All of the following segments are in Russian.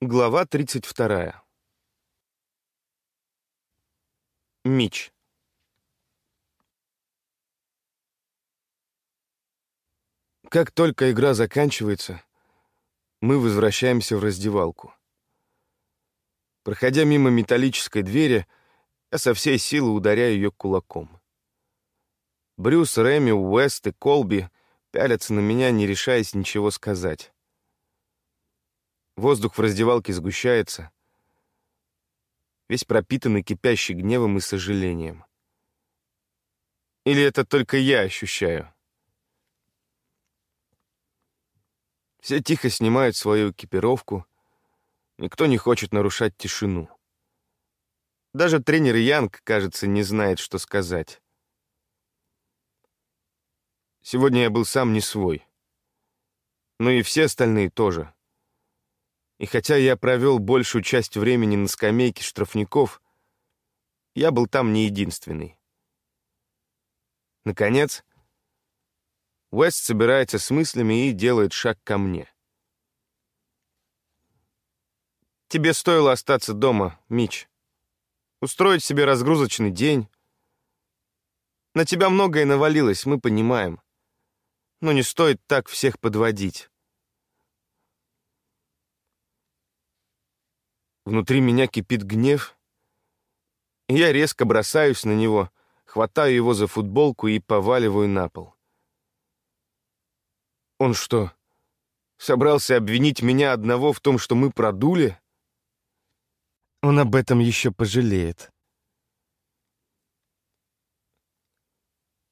Глава 32. Мич. Как только игра заканчивается, мы возвращаемся в раздевалку. Проходя мимо металлической двери, я со всей силы ударяю ее кулаком. Брюс, Реми, Уэст и Колби пялятся на меня, не решаясь ничего сказать. Воздух в раздевалке сгущается, весь пропитанный кипящий гневом и сожалением. Или это только я ощущаю? Все тихо снимают свою экипировку, никто не хочет нарушать тишину. Даже тренер Янг, кажется, не знает, что сказать. Сегодня я был сам не свой. Но и все остальные тоже. И хотя я провел большую часть времени на скамейке штрафников, я был там не единственный. Наконец, Уэст собирается с мыслями и делает шаг ко мне. «Тебе стоило остаться дома, Мич. Устроить себе разгрузочный день. На тебя многое навалилось, мы понимаем. Но не стоит так всех подводить. Внутри меня кипит гнев, я резко бросаюсь на него, хватаю его за футболку и поваливаю на пол. Он что, собрался обвинить меня одного в том, что мы продули? Он об этом еще пожалеет.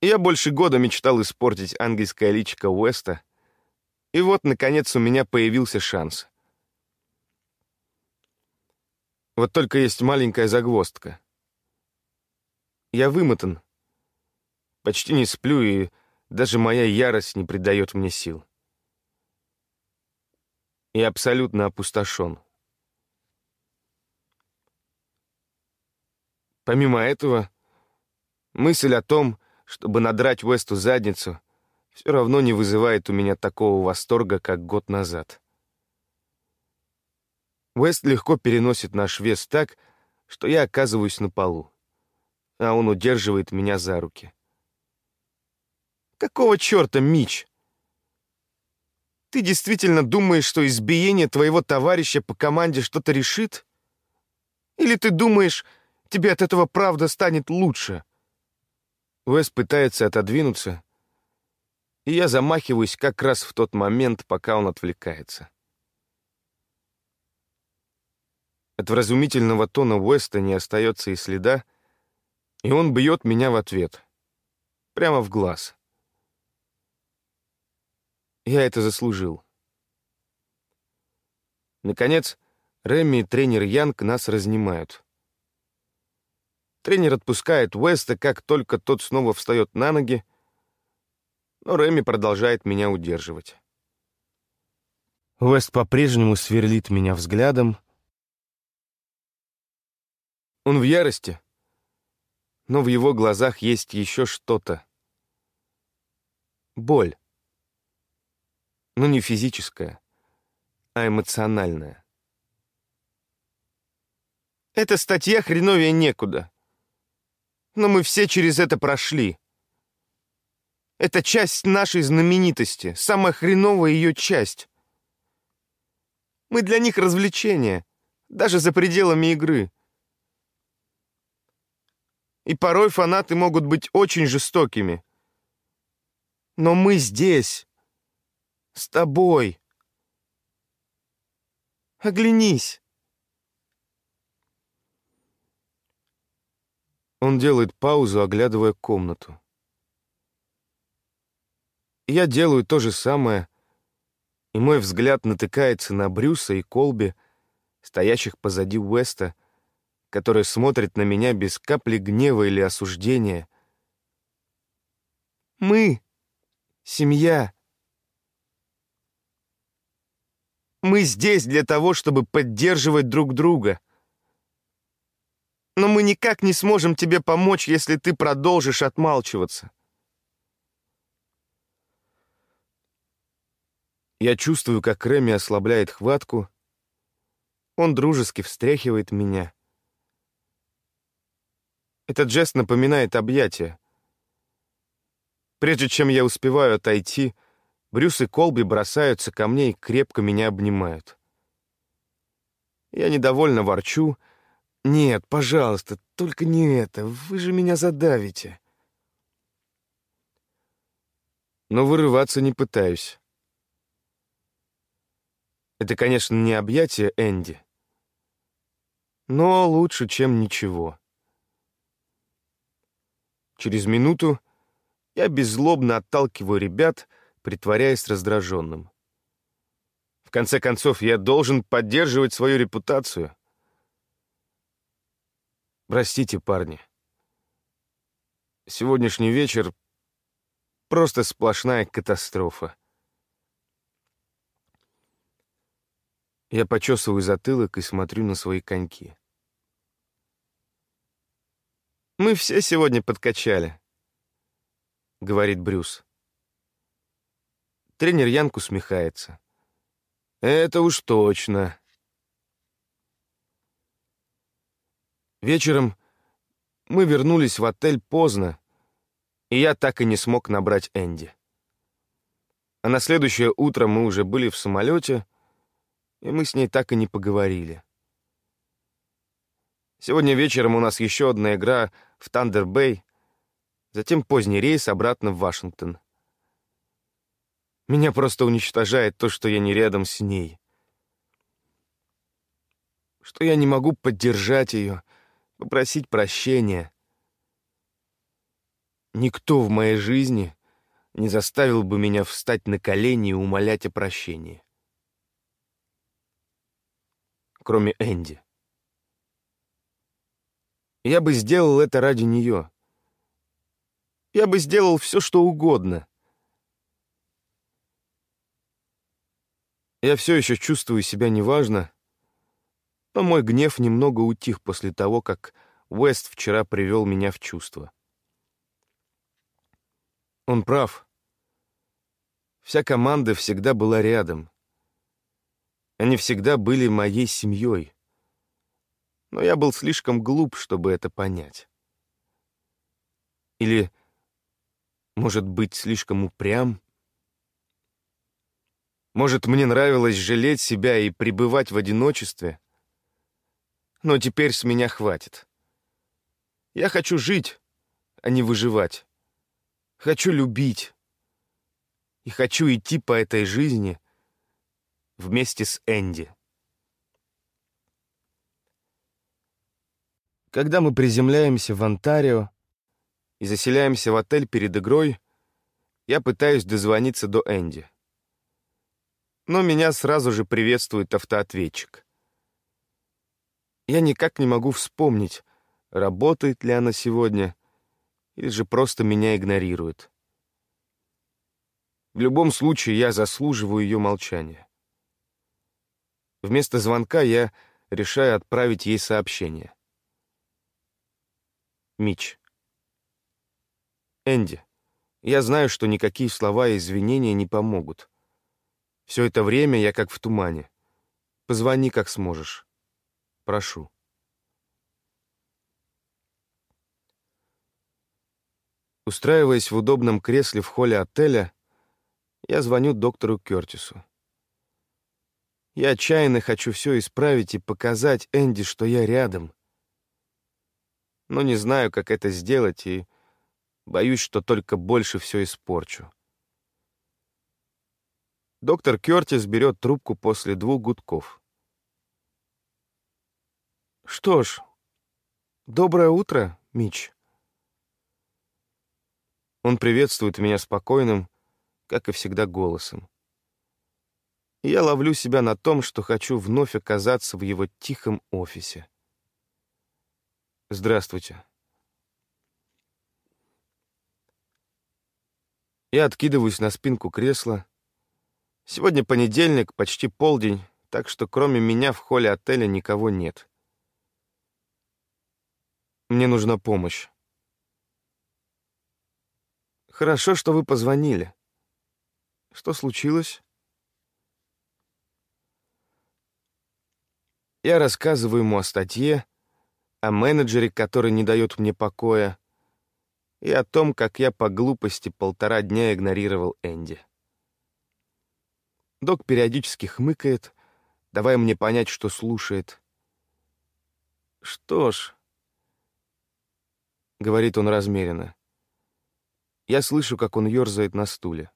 Я больше года мечтал испортить ангельское личико Уэста, и вот, наконец, у меня появился шанс. Вот только есть маленькая загвоздка. Я вымотан. Почти не сплю, и даже моя ярость не придает мне сил. И абсолютно опустошен. Помимо этого, мысль о том, чтобы надрать Уэсту задницу, все равно не вызывает у меня такого восторга, как год назад. Уэст легко переносит наш вес так, что я оказываюсь на полу, а он удерживает меня за руки. «Какого черта, Мич? Ты действительно думаешь, что избиение твоего товарища по команде что-то решит? Или ты думаешь, тебе от этого правда станет лучше?» Уэс пытается отодвинуться, и я замахиваюсь как раз в тот момент, пока он отвлекается. От вразумительного тона Уэста не остается и следа, и он бьет меня в ответ. Прямо в глаз. Я это заслужил. Наконец, Рэмми и тренер Янг нас разнимают. Тренер отпускает Уэста, как только тот снова встает на ноги, но Рэмми продолжает меня удерживать. Уэст по-прежнему сверлит меня взглядом, он в ярости, но в его глазах есть еще что-то. Боль. Но не физическая, а эмоциональная. Эта статья хреновее некуда. Но мы все через это прошли. Это часть нашей знаменитости, самая хреновая ее часть. Мы для них развлечение, даже за пределами игры. И порой фанаты могут быть очень жестокими. Но мы здесь. С тобой. Оглянись. Он делает паузу, оглядывая комнату. Я делаю то же самое, и мой взгляд натыкается на Брюса и Колби, стоящих позади Уэста, который смотрит на меня без капли гнева или осуждения. Мы — семья. Мы здесь для того, чтобы поддерживать друг друга. Но мы никак не сможем тебе помочь, если ты продолжишь отмалчиваться. Я чувствую, как Реми ослабляет хватку, Он дружески встряхивает меня. Этот жест напоминает объятие. Прежде чем я успеваю отойти, Брюс и Колби бросаются ко мне и крепко меня обнимают. Я недовольно ворчу. «Нет, пожалуйста, только не это, вы же меня задавите». Но вырываться не пытаюсь. Это, конечно, не объятие Энди, но лучше, чем ничего. Через минуту я беззлобно отталкиваю ребят, притворяясь раздраженным. В конце концов, я должен поддерживать свою репутацию. Простите, парни. Сегодняшний вечер — просто сплошная катастрофа. Я почесываю затылок и смотрю на свои коньки. «Мы все сегодня подкачали», — говорит Брюс. Тренер Янг усмехается. «Это уж точно». Вечером мы вернулись в отель поздно, и я так и не смог набрать Энди. А на следующее утро мы уже были в самолете, и мы с ней так и не поговорили. Сегодня вечером у нас еще одна игра в Тандер-Бэй, затем поздний рейс обратно в Вашингтон. Меня просто уничтожает то, что я не рядом с ней. Что я не могу поддержать ее, попросить прощения. Никто в моей жизни не заставил бы меня встать на колени и умолять о прощении кроме Энди. Я бы сделал это ради нее. Я бы сделал все, что угодно. Я все еще чувствую себя неважно, но мой гнев немного утих после того, как Уэст вчера привел меня в чувство. Он прав. Вся команда всегда была рядом. Они всегда были моей семьей. Но я был слишком глуп, чтобы это понять. Или, может быть, слишком упрям? Может, мне нравилось жалеть себя и пребывать в одиночестве? Но теперь с меня хватит. Я хочу жить, а не выживать. Хочу любить. И хочу идти по этой жизни — вместе с Энди. Когда мы приземляемся в Онтарио и заселяемся в отель перед игрой, я пытаюсь дозвониться до Энди. Но меня сразу же приветствует автоответчик. Я никак не могу вспомнить, работает ли она сегодня, или же просто меня игнорирует. В любом случае, я заслуживаю ее молчания. Вместо звонка я решаю отправить ей сообщение. Мич. Энди, я знаю, что никакие слова и извинения не помогут. Все это время я как в тумане. Позвони, как сможешь. Прошу. Устраиваясь в удобном кресле в холле отеля, я звоню доктору Кертису. Я отчаянно хочу все исправить и показать Энди, что я рядом. Но не знаю, как это сделать, и боюсь, что только больше все испорчу. Доктор Кертис берет трубку после двух гудков. «Что ж, доброе утро, Мич». Он приветствует меня спокойным, как и всегда, голосом я ловлю себя на том, что хочу вновь оказаться в его тихом офисе. Здравствуйте. Я откидываюсь на спинку кресла. Сегодня понедельник, почти полдень, так что кроме меня в холле отеля никого нет. Мне нужна помощь. Хорошо, что вы позвонили. Что случилось? Я рассказываю ему о статье, о менеджере, который не дает мне покоя, и о том, как я по глупости полтора дня игнорировал Энди. Док периодически хмыкает, давая мне понять, что слушает. «Что ж», — говорит он размеренно, — я слышу, как он ерзает на стуле.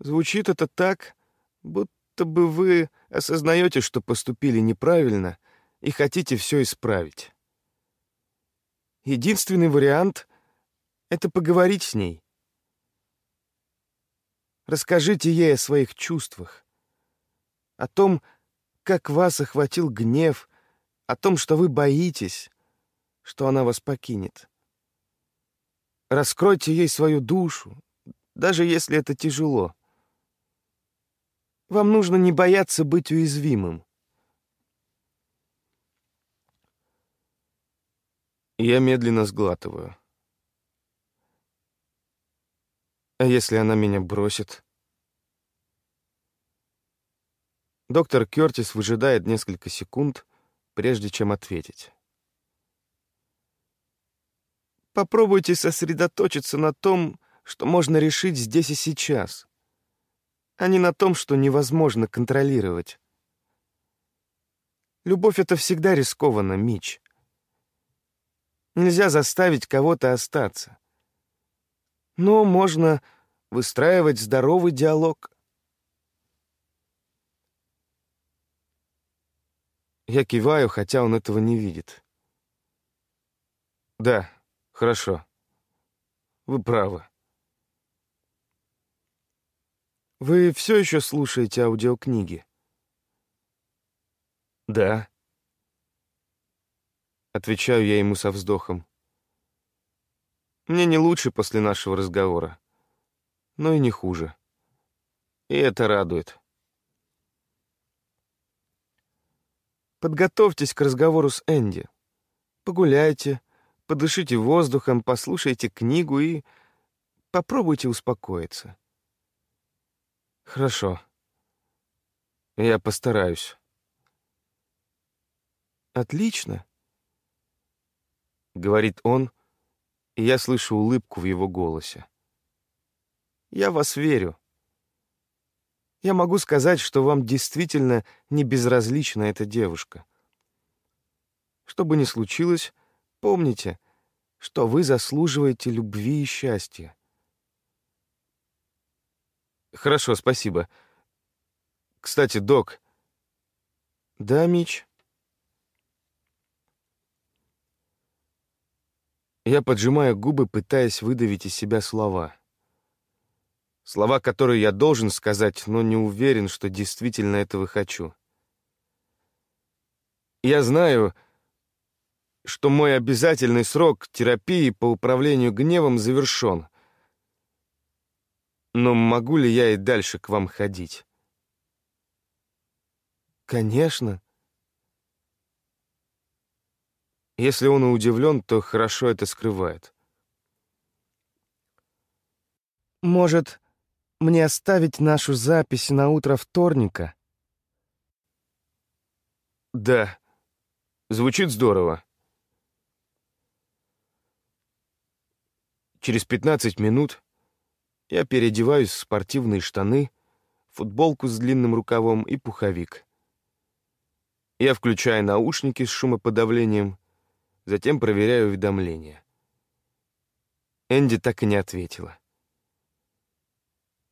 Звучит это так, будто бы вы осознаете, что поступили неправильно и хотите все исправить. Единственный вариант — это поговорить с ней. Расскажите ей о своих чувствах, о том, как вас охватил гнев, о том, что вы боитесь, что она вас покинет. Раскройте ей свою душу, даже если это тяжело. Вам нужно не бояться быть уязвимым. Я медленно сглатываю. А если она меня бросит? Доктор Кёртис выжидает несколько секунд, прежде чем ответить. Попробуйте сосредоточиться на том, что можно решить здесь и сейчас, а не на том, что невозможно контролировать. Любовь — это всегда рискованно, Мич. Нельзя заставить кого-то остаться. Но можно выстраивать здоровый диалог. Я киваю, хотя он этого не видит. Да, хорошо. Вы правы. Вы все еще слушаете аудиокниги? Да. Отвечаю я ему со вздохом. Мне не лучше после нашего разговора, но и не хуже. И это радует. Подготовьтесь к разговору с Энди. Погуляйте, подышите воздухом, послушайте книгу и попробуйте успокоиться. Хорошо. Я постараюсь. Отлично. — говорит он, и я слышу улыбку в его голосе. «Я вас верю. Я могу сказать, что вам действительно не безразлична эта девушка. Что бы ни случилось, помните, что вы заслуживаете любви и счастья. Хорошо, спасибо. Кстати, док... Да, Мич? Я поджимаю губы, пытаясь выдавить из себя слова. Слова, которые я должен сказать, но не уверен, что действительно этого хочу. Я знаю, что мой обязательный срок терапии по управлению гневом завершен. Но могу ли я и дальше к вам ходить? Конечно. Если он и удивлен, то хорошо это скрывает. «Может, мне оставить нашу запись на утро вторника?» «Да, звучит здорово». Через 15 минут я переодеваюсь в спортивные штаны, футболку с длинным рукавом и пуховик. Я включаю наушники с шумоподавлением затем проверяю уведомления. Энди так и не ответила.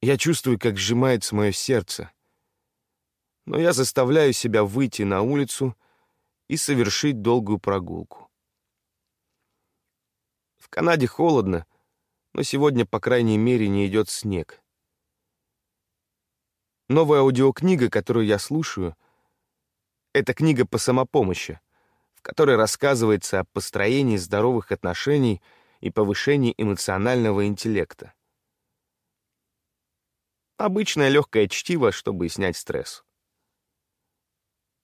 Я чувствую, как сжимается мое сердце, но я заставляю себя выйти на улицу и совершить долгую прогулку. В Канаде холодно, но сегодня, по крайней мере, не идет снег. Новая аудиокнига, которую я слушаю, — это книга по самопомощи — в которой рассказывается о построении здоровых отношений и повышении эмоционального интеллекта. Обычное легкое чтиво, чтобы снять стресс.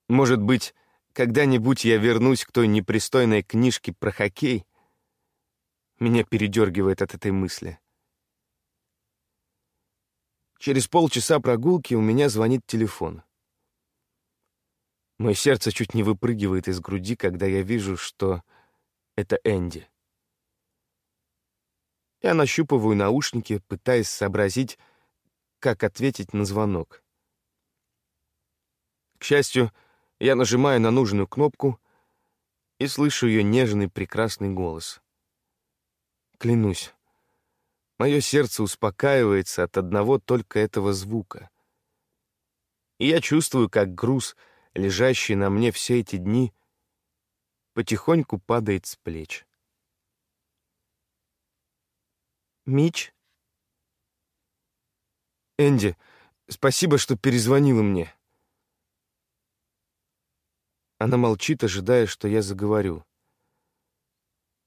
Может быть, когда-нибудь я вернусь к той непристойной книжке про хоккей? Меня передергивает от этой мысли. Через полчаса прогулки у меня звонит телефон. Мое сердце чуть не выпрыгивает из груди, когда я вижу, что это Энди. Я нащупываю наушники, пытаясь сообразить, как ответить на звонок. К счастью, я нажимаю на нужную кнопку и слышу ее нежный прекрасный голос. Клянусь, мое сердце успокаивается от одного только этого звука. И я чувствую, как груз, лежащий на мне все эти дни, потихоньку падает с плеч. Мич? Энди, спасибо, что перезвонила мне. Она молчит, ожидая, что я заговорю.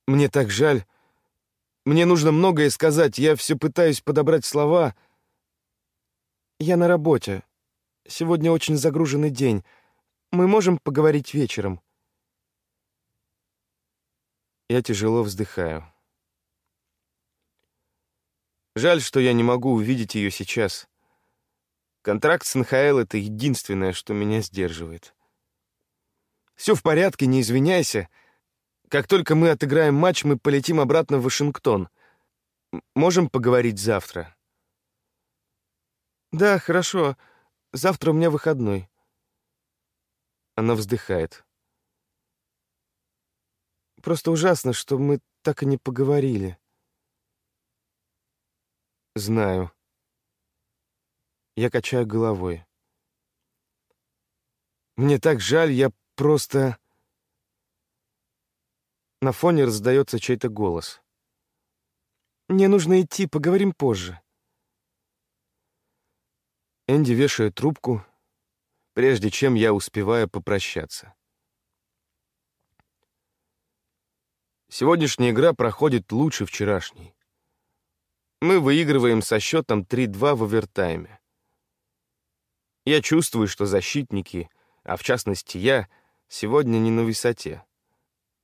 Мне так жаль. Мне нужно многое сказать. Я все пытаюсь подобрать слова. Я на работе. Сегодня очень загруженный день. Мы можем поговорить вечером. Я тяжело вздыхаю. Жаль, что я не могу увидеть ее сейчас. Контракт с НХЛ — это единственное, что меня сдерживает. Все в порядке, не извиняйся. Как только мы отыграем матч, мы полетим обратно в Вашингтон. Можем поговорить завтра? Да, хорошо. Завтра у меня выходной. Она вздыхает. Просто ужасно, что мы так и не поговорили. Знаю. Я качаю головой. Мне так жаль, я просто... На фоне раздается чей-то голос. «Мне нужно идти, поговорим позже». Энди вешает трубку, прежде чем я успеваю попрощаться. Сегодняшняя игра проходит лучше вчерашней. Мы выигрываем со счетом 3-2 в овертайме. Я чувствую, что защитники, а в частности я, сегодня не на высоте.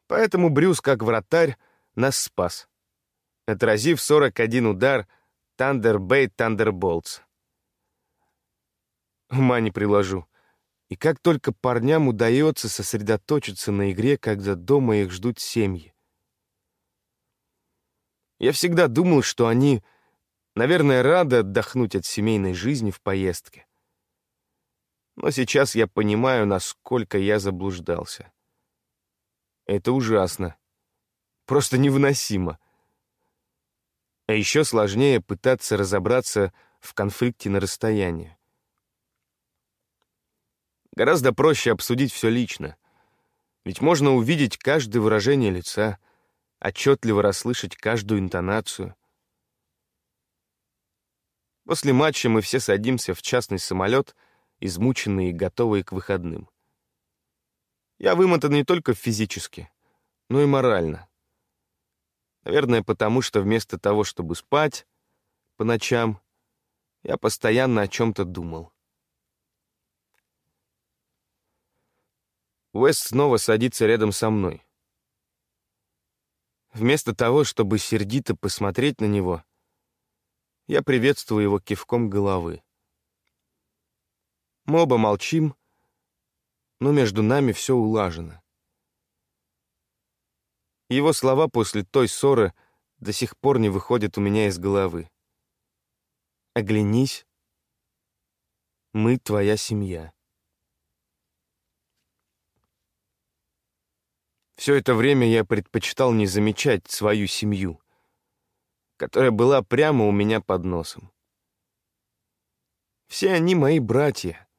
Поэтому Брюс, как вратарь, нас спас. Отразив 41 удар, Тандер-Бэй Тандерболтс. Ума не приложу. И как только парням удается сосредоточиться на игре, когда дома их ждут семьи. Я всегда думал, что они, наверное, рады отдохнуть от семейной жизни в поездке. Но сейчас я понимаю, насколько я заблуждался. Это ужасно. Просто невыносимо. А еще сложнее пытаться разобраться в конфликте на расстоянии. Гораздо проще обсудить все лично. Ведь можно увидеть каждое выражение лица — отчетливо расслышать каждую интонацию. После матча мы все садимся в частный самолет, измученные и готовые к выходным. Я вымотан не только физически, но и морально. Наверное, потому что вместо того, чтобы спать по ночам, я постоянно о чем-то думал. Уэст снова садится рядом со мной. Вместо того, чтобы сердито посмотреть на него, я приветствую его кивком головы. Мы оба молчим, но между нами все улажено. Его слова после той ссоры до сих пор не выходят у меня из головы. «Оглянись, мы твоя семья». Все это время я предпочитал не замечать свою семью, которая была прямо у меня под носом. Все они мои братья.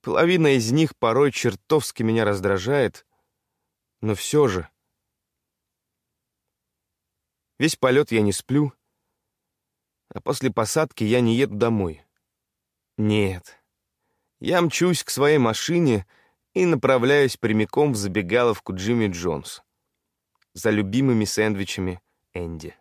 Половина из них порой чертовски меня раздражает, но все же. Весь полет я не сплю, а после посадки я не еду домой. Нет, я мчусь к своей машине — и направляюсь прямиком в забегаловку Джимми Джонс за любимыми сэндвичами Энди.